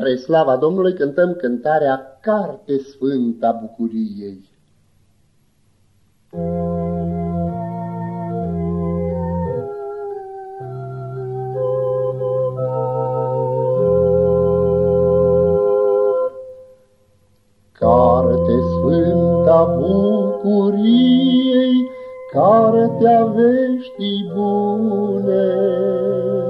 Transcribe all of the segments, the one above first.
Spre slava Domnului cântăm cântarea Carte Sfânta Bucuriei. Carte Sfânta Bucuriei, Cartea veștii bune, în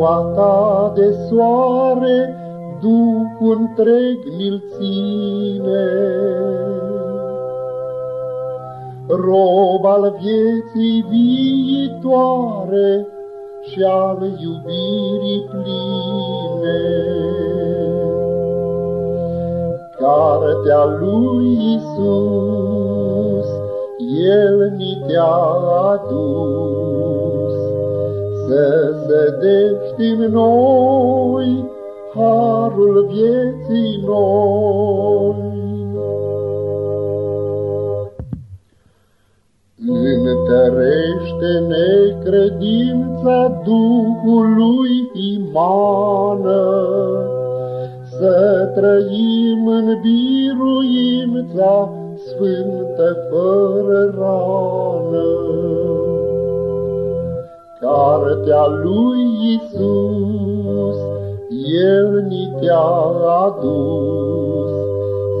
Sloa ta de soare, Duhul întreg mi ține. Rob al vieții viitoare și al iubirii pline. Cartea lui Isus, El ni te-a adus, să sădești în noi harul vieții noi. Întărește necredința Duhului imană, Să trăim în biruința sfântă fără rană. Cartea lui Isus, El ni te-a adus,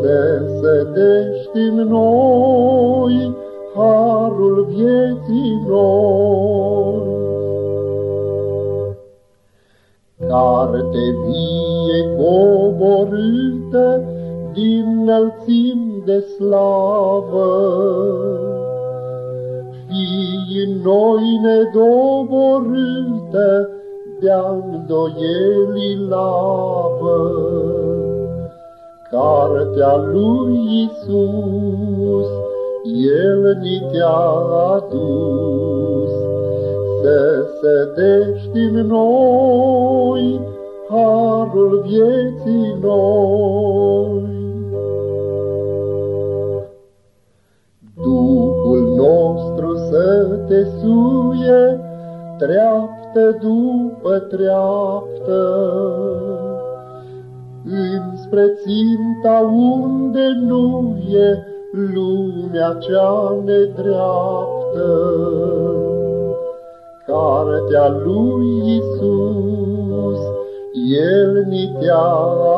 Să sădești în noi harul vieții noi. Carte vie coborâtă din înălțim de slavă, în noi nedoborâtă de-a îndoielii lavă. Cartea lui Isus, El ni te-a adus, Să sădești în noi harul vieții noi. Te suie, treaptă după treaptă, înspre ținta unde nu e lumea cea nedreaptă. Cartea lui Isus, El ni te-a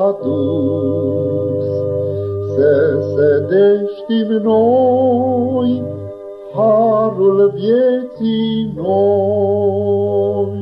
adus, să sădești în noi harul vieții noi.